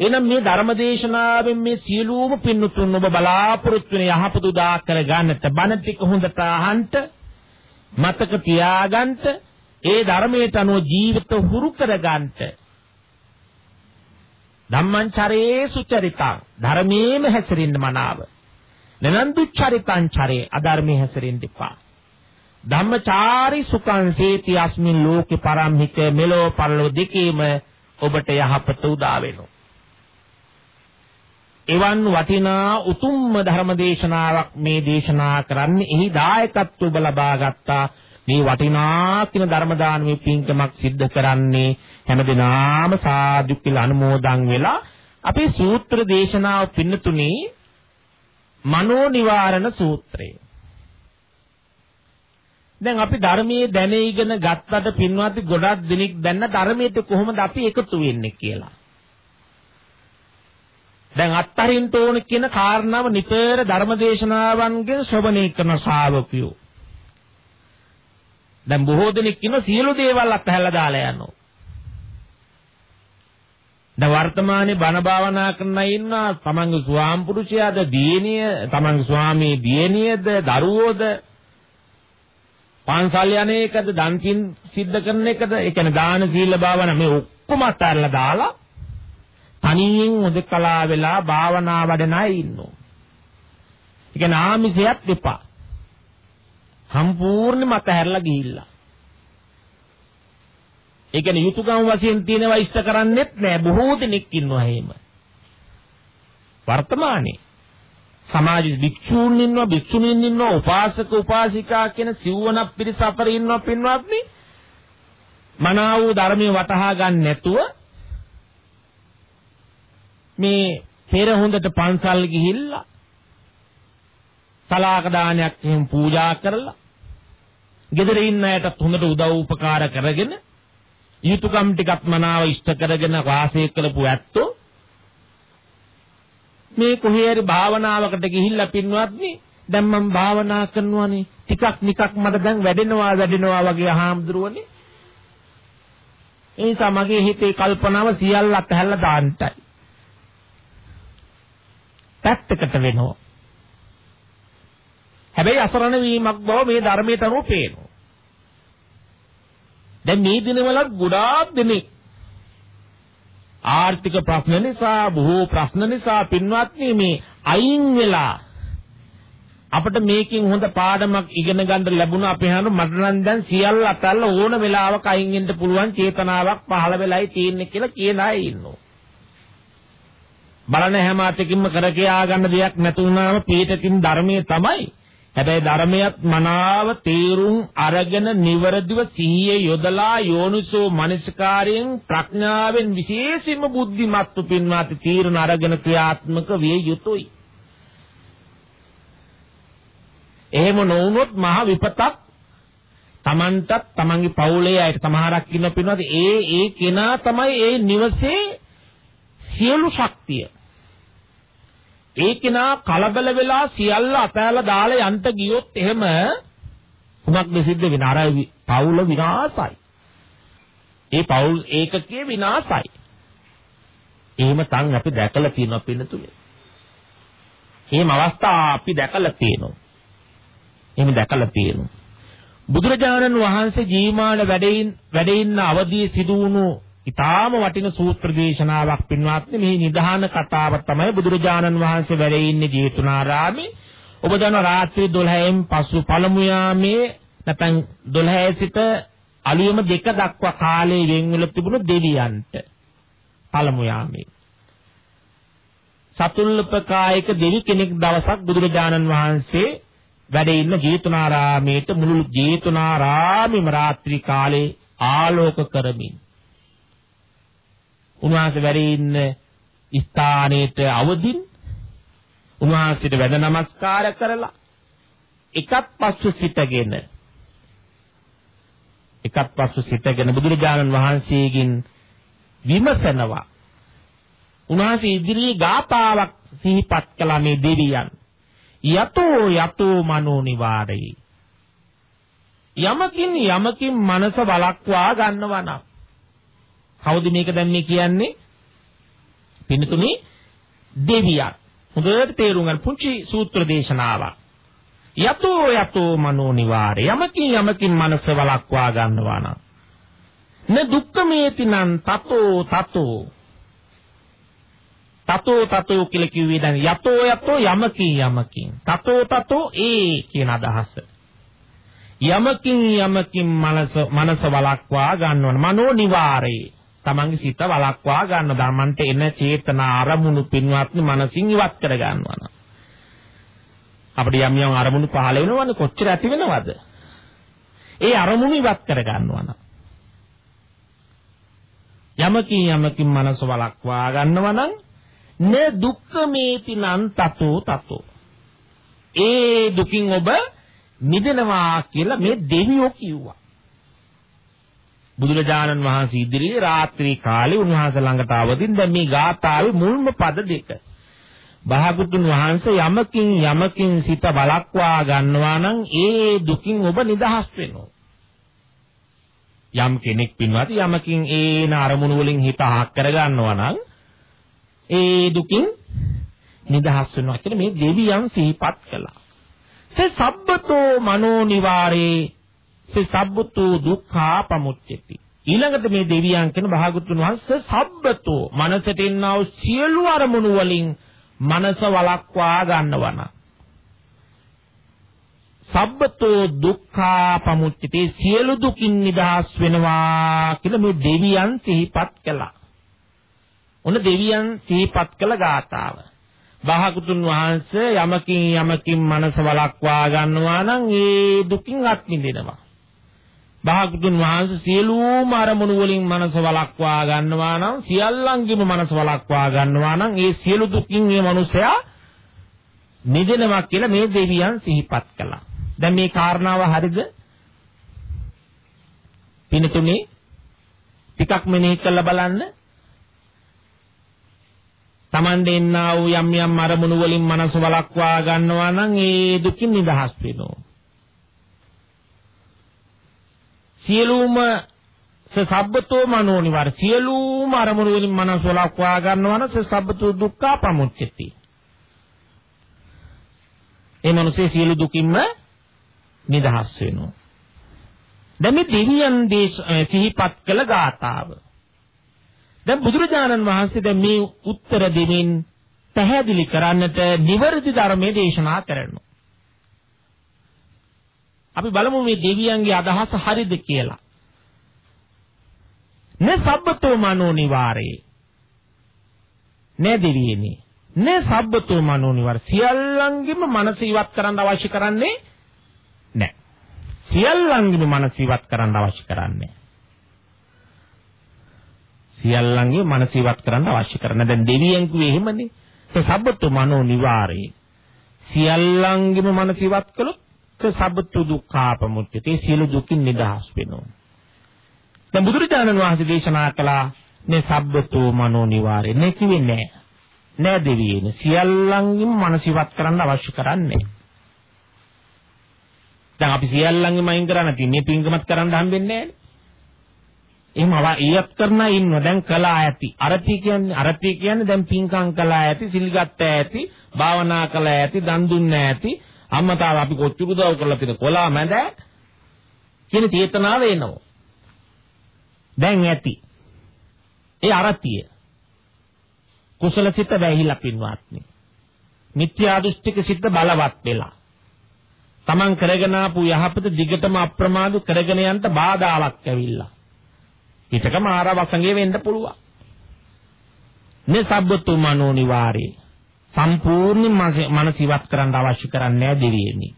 එහෙනම් මේ ධර්මදේශනාවෙන් මේ සියලුම පින්නතුන් ඔබ බලාපොරොත්තු වෙන යහපත උදා කර ගන්නට බණ ටික හොඳට අහන්නට මතක තියාගන්නට ඒ ධර්මයට අනුව ජීවිත හුරු කර ගන්නට ධම්මංචරේ සුචරිතං. ධර්මයේම හැසිරෙන්න මනාව. නනන්දු චරිතං චරේ අධර්මයේ හැසිරෙන්න එපා. ධම්මචාරි සුඛං සේති අස්මින් ලෝකේ පරම්හිත මෙලෝ පරලෝ දෙකේම ඔබට යහපත උදා වෙනවා එවන් වටිනා උතුම්ම ධර්ම දේශනාවක් මේ දේශනා කරන්නේ. එහි දායකත්ව ඔබ ලබා ගත්තා. මේ වටිනා කින ධර්ම දානමේ පින්කමක් සිද්ධ කරන්නේ හැමදිනාම සාදු කියලා අනුමෝදන් වෙලා අපේ සූත්‍ර දේශනාව පින්නතුනේ මනෝ නිවාරණ සූත්‍රය දැන් අපි ධර්මයේ දැන ඉගෙන ගත්තට පින්වත් ගොඩක් දිනක් දැන්න ධර්මයට කොහොමද අපි එකතු වෙන්නේ කියලා. දැන් අත්තරින් තෝණ කියන කාරණාව නිතර ධර්මදේශනාවන්ගෙන් ශ්‍රවණය කරන ශ්‍රාවකයෝ. දැන් බොහෝ දෙනෙක් කියන සියලු දේවල් අත්හැරලා දාලා යනවා. දැන් වර්තමානයේ බණ භාවනා කරන ඉන්නා තමන්ගේ ස්වාම පුරුෂයාද දියණිය තමන්ගේ ස්වාමී දියණියද දරුවෝද පන්සල් යන එකද දන් පින් සිද්ධ කරන එකද ඒ කියන්නේ දාන සීල භාවනා මේ ඔක්කොම අත්හැරලා දාලා තනියෙන් උදකලා වෙලා භාවනා වඩන අය ඉන්නවා. ඒ කියන්නේ ආමිසයත් එපා. සම්පූර්ණ මත හැරලා ගිහිල්ලා. ඒ කියන්නේ යුතුයකම් වශයෙන් තියෙනවා ඉෂ්ට කරන්නෙත් නෑ බොහෝ දෙනෙක් ඉන්නවා එහෙම. වර්තමානයේ සමාජ භික්ෂූන් ඉන්නවා භික්ෂුණීන් ඉන්නවා උපාසක උපාසිකා කියන සිව්වනක් පිරිස අතර ඉන්නවා පින්වත්නි. මනාව ධර්මයේ වටහා ගන්න නැතුව මේ පෙර හොඳට පන්සල් ගිහිල්ලා සලාක දානයක් එහෙම පූජා කරලා ගෙදර ඉන්න අයටත් හොඳට උදව් උපකාර කරගෙන යුතුයකම් ටිකක් මනාව ඉෂ්ට කරගෙන වාසය කරපු ඇත්තෝ මේ කොහේ හරි භාවනාවකට ගිහිල්ලා පින්වත්නි දැන් මම භාවනා කරනවානේ. ටිකක් නිකක් මට දැන් වැඩෙනවා වැඩෙනවා වගේ අහම්දුරුවනේ. ඒ නිසා මගේ හිතේ කල්පනාව සියල්ල අතහැරලා දාන්නයි. පැත්තකට වෙනවා. හැබැයි අසරණ වීමක් බව මේ ධර්මයට අනුව පේනවා. දැන් මේ දිනවලත් ගොඩාක් දෙනෙක් ආර්ථික ප්‍රශ්න නිසා බොහෝ ප්‍රශ්න නිසා පින්වත්නි මේ අයින් වෙලා අපිට මේකෙන් හොඳ පාඩමක් ඉගෙන ගන්න ලැබුණා අපි හන මට නම් දැන් සියල්ල අතල්ලා ඕන වෙලාවක අයින් වෙන්න පුළුවන් චේතනාවක් පහළ වෙලයි තියෙන්නේ කියලා කියන අය ඉන්නවා. බලන හැම අතකින්ම කර කියා ගන්න දෙයක් නැතුණාම පීඨකින් ධර්මයේ තමයි හැබැයි ධර්මයක් මනාව තේරුම් අරගෙන නිවරදිව සිහියේ යොදලා යෝනිසෝ මනසකාරයෙන් ප්‍රඥාවෙන් විශේෂයෙන්ම බුද්ධිමත්තු පින්වත් තීරණ අරගෙන ක්‍රියාත්මක විය යුතුයි. එහෙම නොවුනොත් මහ විපතක් Tamanටත් Tamanගේ පවුලේ අයට සමහරක් ඉන්න පින්වත් ඒ ඒ කෙනා තමයි ඒ නිවසේ සියලු ශක්තිය ඒ කෙනා කලබල වෙලා සියල්ල අතෑලා දාලා යන්ට ගියොත් එහෙම කුමක්ද සිද්ධ වෙන්නේ? අර පවුල විනාසයි. ඒ පවුල් ඒකකයේ විනාසයි. එහෙම තන් අපි දැකලා තියෙනවා පින්නතුලේ. එහෙම අවස්ථා අපි දැකලා තියෙනවා. එහෙම දැකලා තියෙනවා. බුදුරජාණන් වහන්සේ ජීමාන වැඩින් වැඩින්න අවදී සිදු වුණු ඊටාම වටින සූත්‍ර දේශනාවක් පින්වත්නි මේ නිධාන කතාව තමයි බුදුරජාණන් වහන්සේ වැඩ ඉන්නේ ජේතුනාරාමේ. ඔබ දන්න රාත්‍රී 12න් පසු පළමු යාමේ නැත්නම් 12 සිට අලුයම දෙක දක්වා කාලේ වෙන් වෙලා තිබුණු දෙවියන්ට පළමු යාමේ. සතුල්ලපකායක දෙවි කෙනෙක් දවසක් බුදුරජාණන් වහන්සේ වැඩ ඉන්න ජේතුනාරාමේට මුළු ජේතුනාරාමෙම රාත්‍රී කාලේ ආලෝක කරමින් උන්වහන්සේ වැඩ ඉන්න ස්ථානයේට අවදින් උන්වහන්සේට වැඳ නමස්කාර කරලා එකත් පස්සු සිටගෙන එකත් පස්සු සිටගෙන බුදුරජාණන් වහන්සේගෙන් විමසනවා. උන්වහන්සේ ඉදිරියේ ගාථාවක් සිහිපත් කළා මේ දෙවියන්. යතෝ යතෝ මනෝ නිවාරේ. යමකින් යමකින් මනස වලක්වා ගන්නවා නම් කවුද මේක දැන් මේ කියන්නේ? පින්නතුනේ දෙවියන්. හොඳට තේරුම් ගන්න පුංචි සූත්‍ර දේශනාවක්. යතෝ යතෝ මනෝ නිවාරේ. යමකින් යමකින් මනස වලක්වා ගන්නවා නම්. න දුක්ඛමේතිනම් තතෝ තතෝ. තතෝ තතෝ කියලා කිව්වේ දැන් යතෝ යතෝ යමකින් යමකින්. තතෝ තතෝ ඒ කියන අදහස. යමකින් යමකින් මනස මනස වලක්වා ගන්නවන මනෝ නිවාරේ. තමන්ගේ සිත වලක්වා ගන්න ධර්මන්ට එන චේතනා අරමුණු පින්වත්නි මනසින් ඉවත් කර ගන්නවා. අපිට යම් යම් අරමුණු පහළ වෙනවනේ කොච්චර ඇති වෙනවද? ඒ අරමුණු ඉවත් කර ගන්නවා යමකින් යමකින් මනස වලක්වා ගන්නවා නම් න දුක්ඛ මේති නං තතෝ තතෝ ඒ දුකින් ඔබ මිදෙනවා කියලා මේ දෙවියෝ කිව්වා. බුදුරජාණන් වහන්සේ ඉදිරියේ රාත්‍රී කාලේ උන්වහන්සේ ළඟට ආවදින් දැන් මේ ගාථාවේ මුල්ම පද දෙක. භාගතුන් වහන්සේ යමකින් යමකින් සිත බලක්වා ගන්නවා නම් ඒ දුකින් ඔබ නිදහස් වෙනවා. යම් කෙනෙක් පින්වත් යමකින් ඒන අරමුණු වලින් හිත අහක් කර ගන්නවා නම් ඒ දුකින් නිදහස් වෙනවා කියලා මේ දෙවියන් සිහිපත් කළා. සේ සබ්බතෝ මනෝ නිවාරේ සේ සබ්බතෝ දුක්ඛා පමුච්චති. ඊළඟට මේ දෙවියන් කියන භාගතුන් වහන්සේ සබ්බතෝ මනසට එන්නා වූ සියලු අරමුණු වලින් මනස වළක්වා ගන්නවන. සබ්බතෝ දුක්ඛා පමුච්චති සියලු දුකින් නිදහස් වෙනවා කියලා මේ දෙවියන් සිහිපත් කළා. ඔන්න දෙවියන් සිහිපත් කළ ගාතාව. බහකුතුන් වහන්සේ යමකින් යමකින් මනස වළක්වා ගන්නවා නම් ඒ දුකින් අත් මිදෙනවා. බහකුතුන් වහන්සේ සියලුම අරමුණු වලින් මනස වළක්වා ගන්නවා නම් සියල්ලංගෙම මනස වළක්වා ගන්නවා නම් ඒ සියලු දුකින් මේ මනුස්සයා මිදෙනවා කියලා මේ දෙවියන් සිහිපත් කළා. දැන් මේ කාරණාව හරිද? පිනතුනේ ටිකක් මෙනෙහි කරලා බලන්න. Taman දෙන්නා වූ යම් යම් අරමුණු වලින් මනස වළක්වා ගන්නවා නම් ඒ දුකින් නිදහස් වෙනවා. සියලුම සබ්බතෝ මනෝ නිවර සියලුම අරමුණු වලින් මනස වළක්වා ගන්නවා නම් සබ්බතෝ දුක්ඛ ප්‍රමුච්චති. ඒ මනුස්සේ සියලු දුකින්ම නිදහස් වෙනවා. දැන් මේ දෙවියන් දේශ සිහිපත් කළ ගාතාව දැන් බුදුරජාණන් වහන්සේ දැන් මේ උත්තර දෙමින් පැහැදිලි කරන්නට නිවර්දි ධර්මයේ දේශනා කරනවා. අපි බලමු මේ දෙවියන්ගේ අදහස හරිද කියලා. නේ සබ්බතෝ මනෝ නිවාරේ. නේ දෙවියනි. නේ සබ්බතෝ මනෝ නිවාර සියල්ලංගෙම මනස ඉවත් කරන්න අවශ්‍ය කරන්නේ නැහැ. සියල්ලංගෙම මනස ඉවත් කරන්න අවශ්‍ය කරන්නේ සියල්ලන්ගේ මනස ඉවත් කරන්න අවශ්‍ය කරන. දැන් දෙවියන් කිව්වේ එහෙමනේ. සබ්බතු මනෝ නිවාරේ. සියල්ලන්ගේම මනස ඉවත් කළොත් සබ්බතු දුක්ඛාපමුච්චති. සියලු දුකින් නිදහස් වෙනවා. දැන් බුදුරජාණන් වහන්සේ දේශනා කළා මේ සබ්බතු මනෝ නිවාරේ. නේ කිව්වේ නෑ. නෑ දෙවියනේ. සියල්ලන්ගේම මනස ඉවත් කරන්න අවශ්‍ය කරන්නේ. දැන් අපි සියල්ලන්ගේම අයින් කරන්න තියෙන්නේ පින්කමත් කරන්න හම්බෙන්නේ නෑනේ. එහෙම ඊයත් කරනා ඉන්නවා. දැන් කළා ඇති. අරති කියන්නේ අරති කියන්නේ දැන් පින්කම් කළා ඇති, සිල් ගත්තා ඇති, භාවනා කළා ඇති, දන් දුන්නා ඇති. අම්මා තාම අපි කොච්චර උදව් කරලා තියෙන කොලා මැද කියන චේතනාව එනවා. දැන් ඇති. ඒ අරතිය. කුසල සිත වැහිලා පින්වත්නි. මිත්‍යා දෘෂ්ටික සිත බලවත් වෙලා. තමන් කරගෙන ආපු යහපත දිගටම අප්‍රමාද කරගෙන යන්න බාධාවක් ඇවිල්ලා. හිතක මාර වසඟේ වෙන්න පුළුවන්. මේ සබ්බතු මනෝ නිවාරේ සම්පූර්ණ මනස ඉවත් කරන්න අවශ්‍ය කරන්නේ නැහැ දෙවියනි.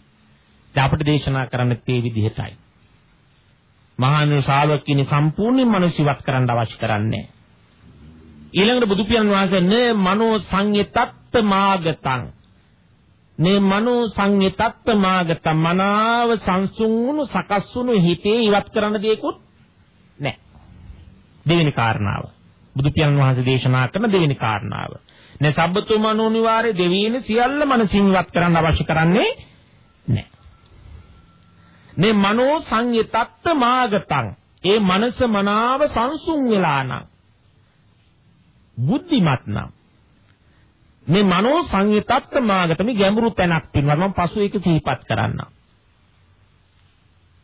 දැන් අපිට දේශනා කරන්න තේ විදිහටයි. මහානු ශ්‍රාවකිනි සම්පූර්ණ මනස ඉවත් කරන්න අවශ්‍ය කරන්නේ ඊළඟට බුදු පියාණන් වහන්සේ නේ මනෝ සංයතත්ත මාගතං මේ මනෝ සංයතත්ත මාගතං මනාව සංසුන් වුණු සකස් වුණු හිතේ ඉවත් කරන්න දෙයක්වත් නැහැ දෙවෙනි කාරණාව. බුදු පියාණන් වහන්සේ දේශනා කරන දෙවෙනි කාරණාව. නේ සබ්බතු මනෝනිවාරේ දෙවියන් සියල්ල මනසින්වත් කරන්න අවශ්‍ය කරන්නේ නැහැ. මේ මනෝ සංයතත්ත මාගතං ඒ මනස මනාව සංසුන් වෙලා නම් බුද්ධිමත් නම් මේ මනෝ සංයතත්ත මාගත මේ ගැඹුරු තැනක් පින්වත් මම පසු ඒක සිහිපත් කරන්නම්.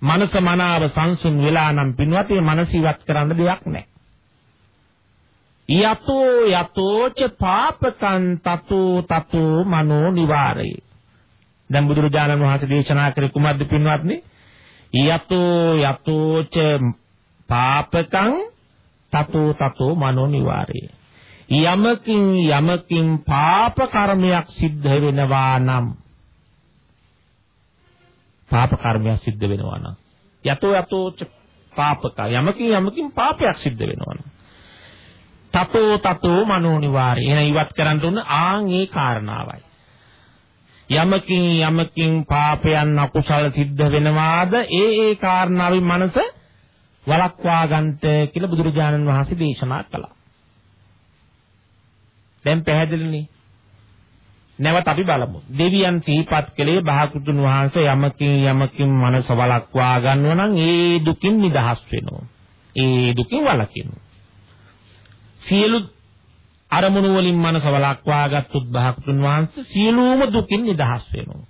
මනස මනාව සංසුන් වෙලා නම් පින්වත් මේ මනස ඉවත් කරන්න දෙයක් නැහැ. යතෝ යතෝච පාපකං තතෝ තතෝ මනෝ නිවාරේ. දැන් බුදුරජාණන් වහන්සේ දේශනා කරේ කුමද්ද පින්වත්නි? යතෝ යතෝච පාපකං තතෝ තතෝ මනෝ නිවාරේ. යමකින් යමකින් පාප කර්මයක් සිද්ධ වෙනවා නම් පාප කර්මයක් සිද්ධ වෙනවා නම් යතෝ යතෝච පාපක යමකින් යමකින් පාපයක් සිද්ධ වෙනවා නම් තතෝ තතෝ මනෝනිවාරය. එහෙනම් ඉවත් කරන්න උන ආන් ඒ කාරණාවයි. යමකින් යමකින් පාපයන් අකුසල සිද්ධ වෙනවාද ඒ ඒ කාරණාවෙන් මනස වළක්වා ගන්නට කියලා බුදුරජාණන් වහන්සේ දේශනා කළා. දැන් පැහැදිලිනේ. නැවත අපි බලමු. දෙවියන් සිහිපත් කළේ භාගතුන් වහන්සේ යමකින් යමකින් මනස වළක්වා ගන්නව නම් ඒ දුකින් නිදහස් වෙනවා. ඒ දුකින් වළකිනවා. සියලු අරමුණු වලින් මනස වළක්වා ගත්තොත් භාගතුන් වහන්සේ සියලුම දුකින් නිදහස් වෙනවා.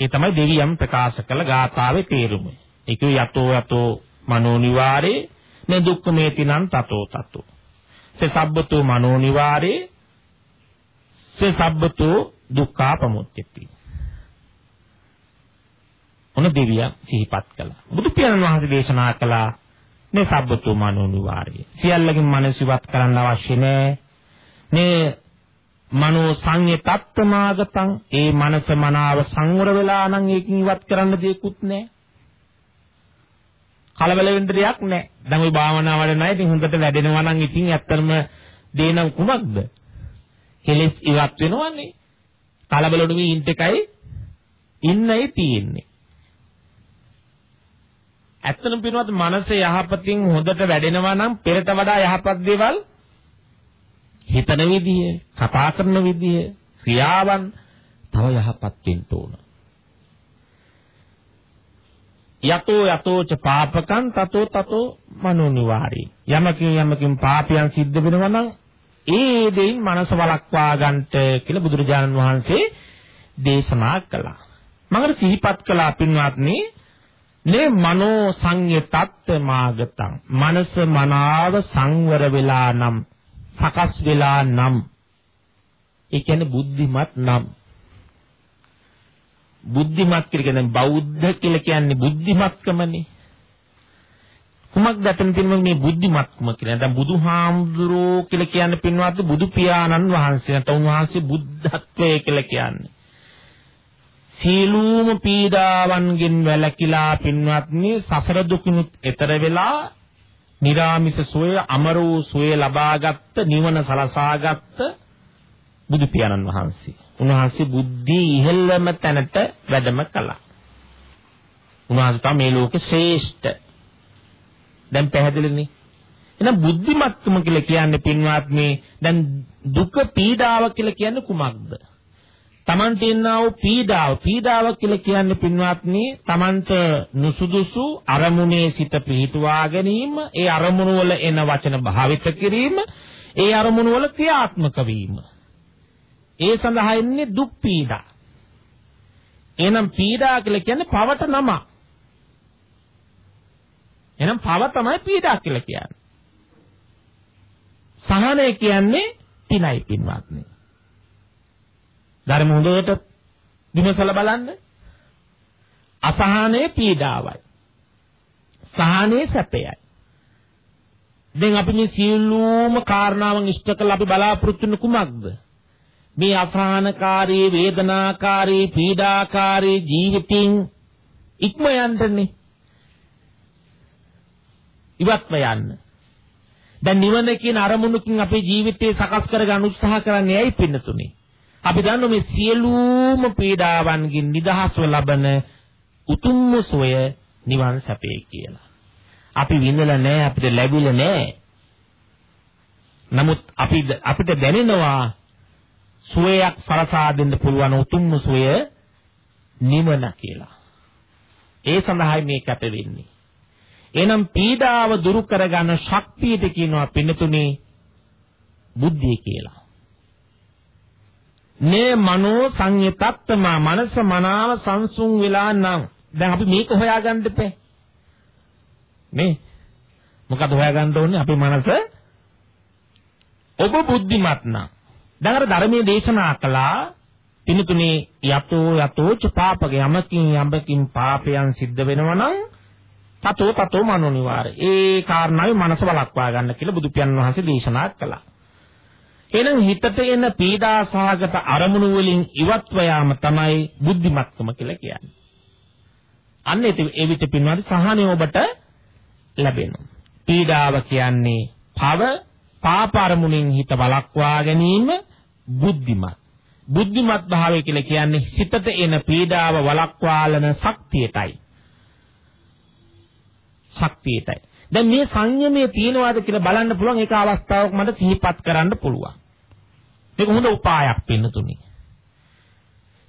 ඒ තමයි දෙවියන් ප්‍රකාශ කළ ගාථාවේ තේරුම. ඒක යතෝ යතෝ මනෝනිවාරේ නේ දුක්ඛමේතිනම් තතෝ තතෝ. සේ සබ්බතෝ මනෝනිවාරේ සේ සබ්බතෝ දුක්ඛාපමුච්චති. ඔන දෙවියන් සිහිපත් කළා. බුදු පියාණන් වහන්සේ දේශනා කළා මේ සබ්බතෝ මනෝනිවාරය. සියල්ලකින් මනසිවත් කරන්න අවශ්‍ය නැහැ. මේ මනෝ සංයතත්ත්මාගතං ඒ මනස මනාව සංවර වෙලා නම් ඒකින් ඉවත් කරන්න දෙයක්වත් නැහැ. කලබල වෙන්න දෙයක් නැහැ. දැන් ওই භාවනාව වඩනයි ඉතින් හොඳට වැඩෙනවා නම් ඉතින් ඇත්තටම දේනම් කුමක්ද? කෙලෙස් ඉවත් වෙනවනේ. කලබල නොවී ඉන්න එකයි ඉන්නයි තියෙන්නේ. ඇත්තටම පිනවත් මනස යහපතින් හොඳට වැඩෙනවා නම් පෙරට වඩා යහපත් දේවල් හිතන විදිය, කතා කරන විදිය, ක්‍රියාවන් තව යහපත් වෙන්න ඕන. යතෝ යතෝ ච පාපකං තතෝ තතෝ මනෝනිවාරී. යමකින් යමකින් පාපයන් සිද්ධ වෙනවා නම් ඒ දෙයින් මනස වළක්වා ගන්නට කියලා බුදුරජාණන් වහන්සේ දේශනා කළා. මම සිහිපත් කළා පින්වත්නි නේ මනෝ සංයතත්ත මාගතං. මනස මනාව සංවර වෙලා නම් සකස් වෙලා නම්. ඒ කියන්නේ බුද්ධිමත් නම්. බුද්ධිමත් කියලා කියන්නේ බෞද්ධ කියලා කියන්නේ බුද්ධිමත්කමනේ. කුමක්ද අතන තියෙන මේ බුද්ධිමත්කම කියලා. දැන් බුදුහාමුදුරෝ කියලා කියන්නේ පින්වත් බුදු පියාණන් වහන්සේ. නැත්නම් උන්වහන්සේ බුද්ධත්වයේ කියලා කියන්නේ. සීලූම පීඩාවන්ගෙන් වැළකීලා පින්වත්නි සසර දුකිනුත් එතර වෙලා निराமிස සෝය අමර වූ සෝය ලබාගත් නිවන සලසාගත් බුදු පියාණන් වහන්සේ. උන්වහන්සේ බුද්ධි ඉහෙළම තැනට වැඩම කළා. උන්වහන්සේ තමයි මේ ලෝකේ ශ්‍රේෂ්ඨ. දැන් පැහැදිලිනේ. එහෙනම් බුද්ධිමත්තුම කියලා කියන්නේ පින්වත්නි දැන් දුක පීඩාව කියලා කියන්නේ කුමක්ද? Taman තියෙනා වූ පීඩාව. පීඩාව කියලා කියන්නේ පින්වත්නි Tamanට නුසුදුසු අරමුණේ සිත පිහිටුවා ගැනීම ඒ අරමුණු වල එන වචන භාවිත කිරීම ඒ අරමුණු වල ක්‍රියාත්මක වීම. ඒ සඳහා එන්නේ දුක් පීඩා. එහෙනම් පීඩා කියලා කියන්නේ පවට නම එහෙනම් පව තමයි පීඩා කියලා කියන්නේ. සහනය කියන්නේ තිනයි පින්වත්නි. ධර්ම හොඳට විමසලා බලන්න. අසහනයේ පීඩාවයි. සහනයේ සැපයයි. දැන් අපි මේ සියලුම කාරණාවන් ඉෂ්ට කළ අපි බලාපොරොත්තු වෙන කුමක්ද? මේ අසහනකාරී වේදනාකාරී පීඩාකාරී ජීවිතින් ඉක්ම යන්නනේ. ඉවත්ම යන්න. දැන් නිවන කියන අරමුණකින් අපේ ජීවිතේ සකස් කරගන්න උත්සාහ කරන්නේ ඇයි පින්නතුනේ? අපි දන්නවා මේ සියලුම පීඩාවන්ගෙන් නිදහස්ව ලබන උතුම්ම සොය නිවන් සැපේ කියලා. අපි විඳලා නැහැ අපිට ලැබිලා නැහැ. නමුත් අපි අපිට දැනෙනවා සුවයක් සලසා දෙන්න පුළුවන් උතුම්ම සුවය නිවන කියලා. ඒ සඳහායි මේ කැප වෙන්නේ. එහෙනම් පීඩාව දුරු කරගන්න ශක්තියට කියනවා පින්නතුනේ බුද්ධිය කියලා. නේ මනෝ සංයතත්තමා මනස මනාව සංසුන් වෙලා නම්. දැන් අපි මේක හොයාගන්න දෙපේ නේ? මොකද හොයාගන්න ඕනේ? අපේ මනස ඔබ බුද්ධිමත් නම්. දැන් අර ධර්මයේ දේශනා කළා පින්තුනේ යතෝ යතෝ ච පාපක යමකින් යමකින් පාපයන් සිද්ධ වෙනවා නම් තතෝ තතෝ මනෝනිවාර ඒ කාරණාවේ මනස වළක්වා ගන්න කියලා බුදු පියාණන් වහන්සේ දේශනා කළා. එහෙනම් හිතට එන පීඩා සහගත අරමුණු වලින් ඉවත්ව යාම තමයි බුද්ධිමත්කම කියලා කියන්නේ. අන්න ඒ විට පින්වත් සහනය ඔබට ලැබෙනවා. පීඩාව කියන්නේ පව පාප අරමුණෙන් හිත වළක්වා ගැනීම බුද්ධිමත්. බුද්ධිමත් භාවය කියලා කියන්නේ සිතට එන පීඩාව වළක්වාලන ශක්තියටයි. ශක්තියටයි. දැන් මේ සංයමයේ තියනවාද කියලා බලන්න පුළුවන් ඒක අවස්ථාවක් මට සිහිපත් කරන්න පුළුවන්. මේක හොඳ උපායක් පින්නතුනි.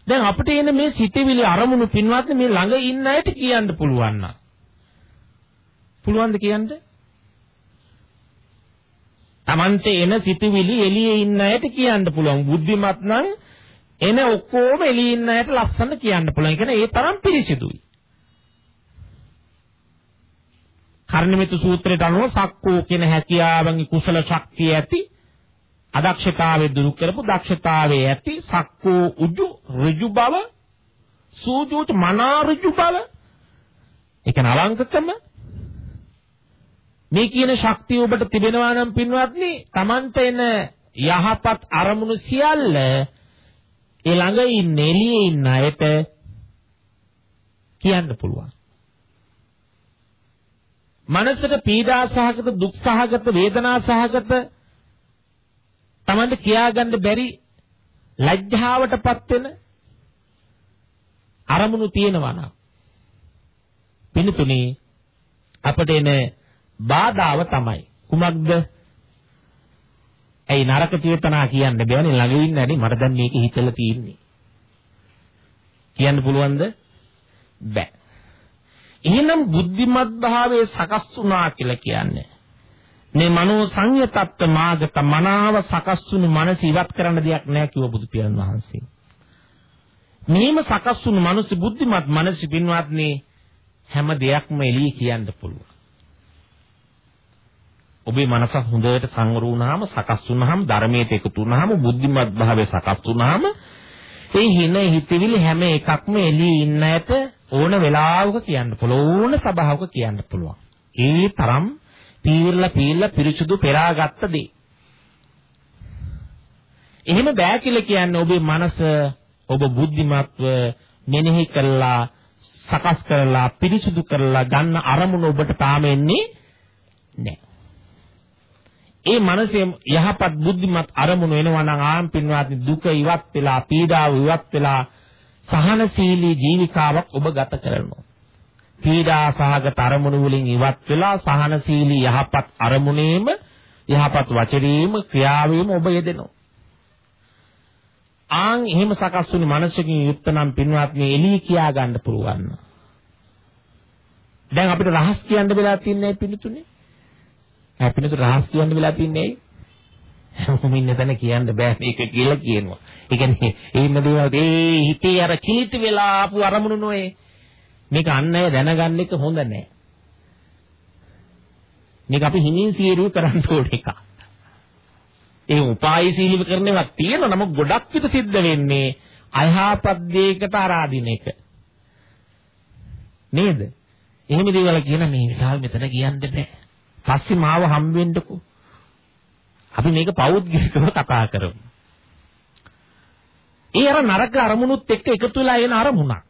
දැන් අපිට එන මේ සිතවිලි අරමුණු පින්වත් මේ ළඟ ඉන්න අයට කියන්න පුළුවන් නා. පුළුවන්ද කියන්න? Tamante එන සිතවිලි එළියේ ඉන්න අයට කියන්න පුළුවන්. බුද්ධිමත් නම් එන ඔක්කොම එළියේ ඉන්න අයට ලස්සන කියන්න පුළුවන්. ඒ කියන්නේ ඒ තරම් පිරිසිදුයි. කර්ණමිත සූත්‍රයට අනුව සක්කෝ කියන හැකියාවන් කුසල ශක්තිය ඇති අදක්ෂතාවය දුරු කරපු දක්ෂතාවයේ ඇති සක්කෝ උජු ඍජු බව සූජුච මනා ඍජු බව ඒක නලංකකම මේ කියන ශක්තිය ඔබට තිබෙනවා නම් පින්වත්නි Tamanට එන යහපත් අරමුණු සියල්ල ඒ ළඟ ඉන්න එළියේ ඉන්න අයට කියන්න පුළුවන්. මනසට පීඩා සහගත දුක් සහගත වේදනා සහගත Tamanට කියාගන්න බැරි ලැජ්ජාවටපත් වෙන අරමුණු තියෙනවා නම් පින්තුනේ අපට එන බාධාව තමයි කුමක්ද? ඇයි නරක චේතනා කියන්න බෑනේ ළඟ ඉන්න ඇනේ මට දැන් මේක හිතලා තියෙන්නේ. කියන්න පුළුවන්ද? බෑ. එහෙනම් බුද්ධිමත් භාවයේ සකස් වුණා කියලා කියන්නේ මේ මනෝ සංයතත්ත මාගත මනාව සකස් වුණු මනස ඉවත් කරන්න දෙයක් නැහැ කිව්ව බුදු පියාණන් වහන්සේ. මේම සකස් වුණු මනස බුද්ධිමත් මනස පින්වත්නි හැම දෙයක්ම එළිය කියන්න පුළුවන්. ඔබේ මනස හොඳට සංවර වුණාම සකස් වුණාම ධර්මයට එකතු වුණාම බුද්ධිමත් භාවයේ සකස් වුණාම ඒ හින හිතවිලි හැම එකක්ම එළියේ ඉන්න ඇත ඕන වෙලාවක කියන්න පුළුවන් ඕන සබාවක කියන්න පුළුවන්. ඒ තරම් පීරලා පීරලා පිරිසුදු පෙරාගත්ත දේ. එහෙම බෑ කියලා කියන්නේ ඔබේ මනස ඔබ බුද්ධිමත්ව මෙනෙහි කළා සකස් කරලා පිරිසුදු කරලා ගන්න අරමුණ ඔබට තාම එන්නේ නැහැ. ඒ මනසේ යහපත් බුද්ධිමත් අරමුණු එනවා නම් ආම් පින්වාත්නි දුක ඉවත් වෙලා පීඩාව ඉවත් වෙලා සහනශීලී ජීවිකාවක් ඔබ ගත කරනවා. පීඩා සහගත අරමුණු වලින් ඉවත් වෙලා සහනශීලී යහපත් අරමුණේම යහපත් වචනේම ක්‍රියාවෙම ඔබ යෙදෙනවා. ආන් එහෙම සකස් වුණු මනසකින් යුක්ත නම් පින්වත්නි එළිය කියා ගන්න පුළුවන්. දැන් අපිට රහස් කියන්න වෙලා තියන්නේ පිළිතුනේ. අපිට රහස් කියන්න වෙලා තියන්නේ හැමෝම ඉන්න තැන කියන්න බෑ මේක කියලා කියනවා. ඒ කියන්නේ එහෙම දේවල් ඒ හිතේ අර කිලිට වෙලා ආපු අරමුණු නොවේ. මේක අන්න අය දැනගන්න එක හොඳ නෑ. මේක අපි හිමින් සියලු කරන්න ඕන එකක්. ඒ උපායශීලීව කරන ඒවා තියෙනවා නමුත් ගොඩක් විට සිද්ධ වෙන්නේ අයහපත් දෙයකට ආරාධින එක. නේද? එහෙම දේවල් කියන මේ විලාව මෙතන කියන්න බෑ. පස්සේ මාව හම්බෙන්නකෝ. අපි මේක පෞද්ගලිකව කතා කරමු. ඒ අර නරක අරමුණුත් එක්ක එකතු වෙලා එන අරමුණක්.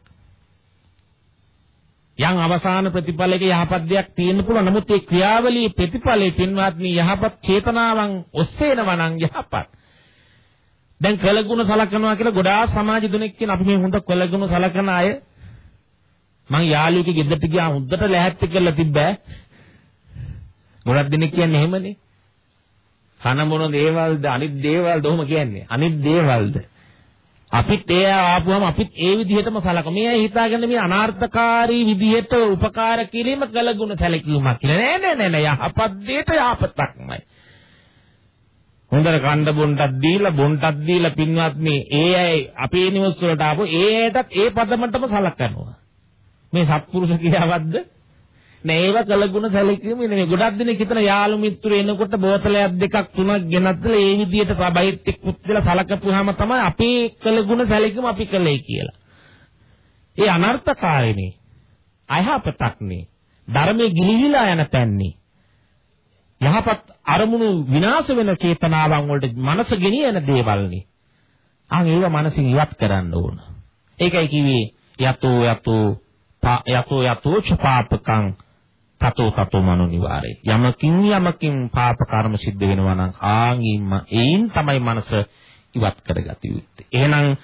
යම් අවසාන ප්‍රතිඵලයක යහපත් දෙයක් තියෙන්න පුළුවන්. නමුත් ඒ ක්‍රියාවලියේ ප්‍රතිඵලයේ පින්වත්නි යහපත් චේතනාවන් ඔස්සේ එනවා නම් යහපත්. දැන් කළගුණ සලකනවා කියලා ගොඩාක් සමාජ දුනෙක් කියන අපි මේ හොඳ කළගුණ සලකන අය මං යාළුවෙක් ගෙදරට ගියා හොඳට ලැහැත්ති කරලා තිබ්බෑ. ගොඩක් දෙනෙක් කියන්නේ එහෙමනේ. කන මොන දේවල්ද අනිත් දේවල්ද ඔහොම කියන්නේ. අනිත් දේවල්ද. අපිත් ඒ ආපුවම අපිත් ඒ විදිහටම සලකමු. මේ අය හිතාගන්නේ මේ අනාර්ථකාරී විදිහට උපකාර කිරීම කළගුණ සැලකීමක් කියලා. නෑ නෑ නෑ නෑ යහපත් දෙයට යහපතක්මයි. හොඳට කණ්ඩ බොණ්ඩක් දීලා බොණ්ඩක් දීලා පින්වත්නි ඒ අය අපේ නිවස් වලට ආපු ඒ අයටත් ඒ පදමටම සලකනවා. මේ සත්පුරුෂ කියාවද්ද නෑ ඒව කළගුණ සැලකීම නෙමෙයි. ගොඩක් දෙනෙක් හිතන යාළු මිත්‍ර එනකොට බෝතලයක් දෙකක් තුනක් ගෙනත්ලා ඒ විදිහට බයිට් එක්ක පුත්දලා සලකපුවාම තමයි අපේ කළගුණ සැලකීම අපි කළේ කියලා. ඒ අනර්ථකාරිනේ. අයහපතක්නේ. ධර්මයේ ගිලිහිලා යන තැන්නේ. යහපත් අරමුණු විනාශ වෙන චේතනාවන් වලට මනස ගෙනියන දේවල්නේ. අන් ඒව මනසින් ඉවත් කරන්න ඕන. ඒකයි කිව්වේ යතෝ යතෝ යතෝ යතෝ චපාපකං තතෝ තතෝ මනෝ නිවාරේ යමකින් යමකින් පාප කර්ම සිද්ධ වෙනවා නම් ආන්ගින්ම ඒයින් තමයි මනස ඉවත් කරගත යුත්තේ. එහෙනම්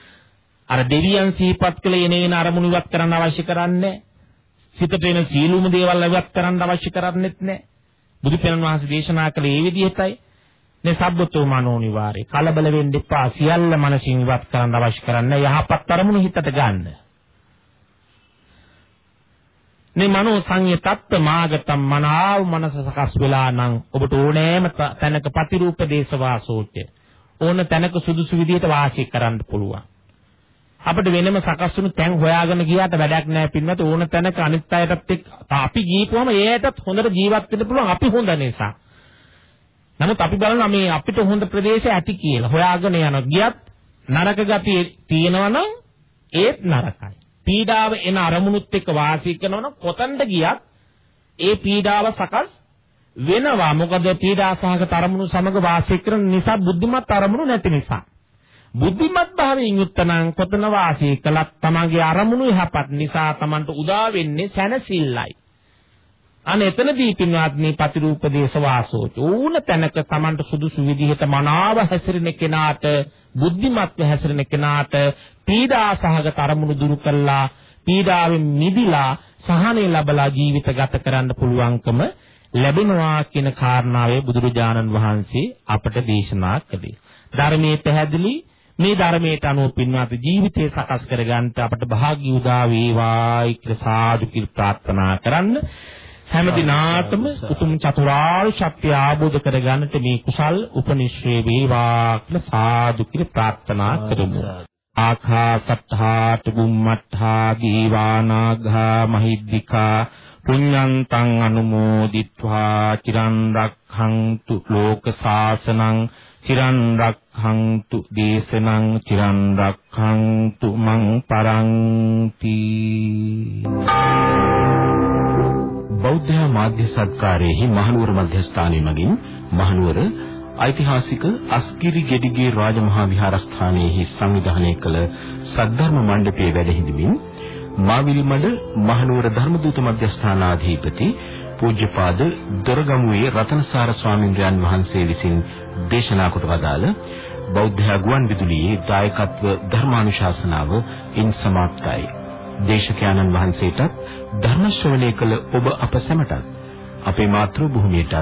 අර දෙවියන් සිහිපත් කළ එනේන අරමුණු ඉවත් කරන්න අවශ්‍ය කරන්නේ සිතට එන සීලුම දේවල් ඉවත් කරන්න අවශ්‍ය කරන්නේත් නැහැ. බුදු පියාණන් වහන්සේ දේශනා කළේ ඒ විදිහටයි. මේ සබ්බතෝ මනෝනිවාරේ කලබල වෙන්න එපා. සියල්ල මනසින් ඉවත් කරන්න අවශ්‍ය කරන්නේ යහපත් අරමුණු හිතට ගන්න. මේ මනෝ සංයතත්ත මාගතම් මනාව මනස සකස් වෙලා නම් ඔබට ඕනෑම තැනක ප්‍රතිරූප දේශ වාසෝච ඕන තැනක සුදුසු විදිහට වාසය කරන්න පුළුවන්. අපිට වෙනම සකස් වුණු තැන් හොයාගෙන ගියාට වැඩක් නැහැ පින්නත් ඕන තැනක අනිත් අයටත් එක්ක අපි ගිහපුවම ඒ අයටත් හොඳට ජීවත් වෙන්න පුළුවන් අපි හොඳ නිසා. නමුත් අපි බලනවා මේ අපිට හොඳ ප්‍රදේශ ඇති කියලා හොයාගෙන යනවා. ගියත් නරක ගතිය තියෙනවා නම් ඒත් නරකයි. පීඩාව එන අරමුණුත් එක්ක වාසය කරනවා නම් කොතනද ගියත් ඒ පීඩාව සකස් වෙනවා. මොකද පීඩා සහගත අරමුණු සමග වාසය කරන නිසා බුද්ධිමත් අරමුණු නැති නිසා. බුද්ධිමත් භාවයෙන් යුක්තනම් කොතන වාසය කළත් තමන්ගේ අරමුණු යහපත් නිසා තමන්ට උදා වෙන්නේ සැනසෙල්ලයි. අන එතනදී පින්වත්නි ප්‍රතිරූපදේශ වාසෝච ඕන තැනක Tamanට සුදුසු විදිහට මනාව හැසිරෙන කෙනාට බුද්ධිමත්ව හැසිරෙන කෙනාට පීඩා සහගත අරමුණු දුරු කළා පීඩාවෙන් මිදිලා සහනය ලැබලා ජීවිත ගත කරන්න පුළුවන්කම ලැබෙනවා කියන කාරණාවේ බුදුරජාණන් වහන්සේ අපට දේශනා කළේ. ධර්මයේ පැහැදිලි මේ ධර්මයට අනුව පින්වත් ජීවිතය සකස් කරගන්න අපට භාග්‍ය උදා වේවායි කියලා සාදු කිල් ප්‍රාර්ථනා කරන්න. හැම දිනාටම උතුම් චතුරාර්ය සත්‍ය ආબોධ කරගන්නට මේ කුසල් උපනිශ්‍රේ වේවා කියලා සාදු කියලා ප්‍රාර්ථනා කරමු. ආඛාසත්තාට බුම්මත්තා දීවානාඝා මහිද්దికා පුඤ්ඤන්තං අනුමෝදිත්වා චිරන් රක්ඛන්තු ලෝක සාසනං චිරන් රක්ඛන්තු දේශනං චිරන් රක්ඛන්තු මං පරන්ති. බෞද්ධ මාධ්‍ය සත්කාරයේහි මහනුවර මධ්‍යස්ථානයේ මගින් මහනුවර ඓතිහාසික අස්ගිරි ගෙඩිගේ රාජමහා විහාරස්ථානයේහි සංවිධානය කළ සද්ධර්ම මණ්ඩපයේ වැඩ හිඳමින් මාවිල්මඩ මහනුවර ධර්මදූත මධ්‍යස්ථානාධිපති පූජ්‍යපාද දොරගමුවේ රතනසාර ස්වාමින්ද්‍රයන් වහන්සේ විසින් දේශනා කොට වදාළ බෞද්ධ ගුවන් විදුලියේ දායකත්ව ධර්මානුශාසනාව ඉන් සමාප්තයි. දේශකයන්න් වහන්සේටත් ධර්ම ශ්‍රවණය කළ ඔබ අප සැමටත් අපේ මාතෘ භූමියටත්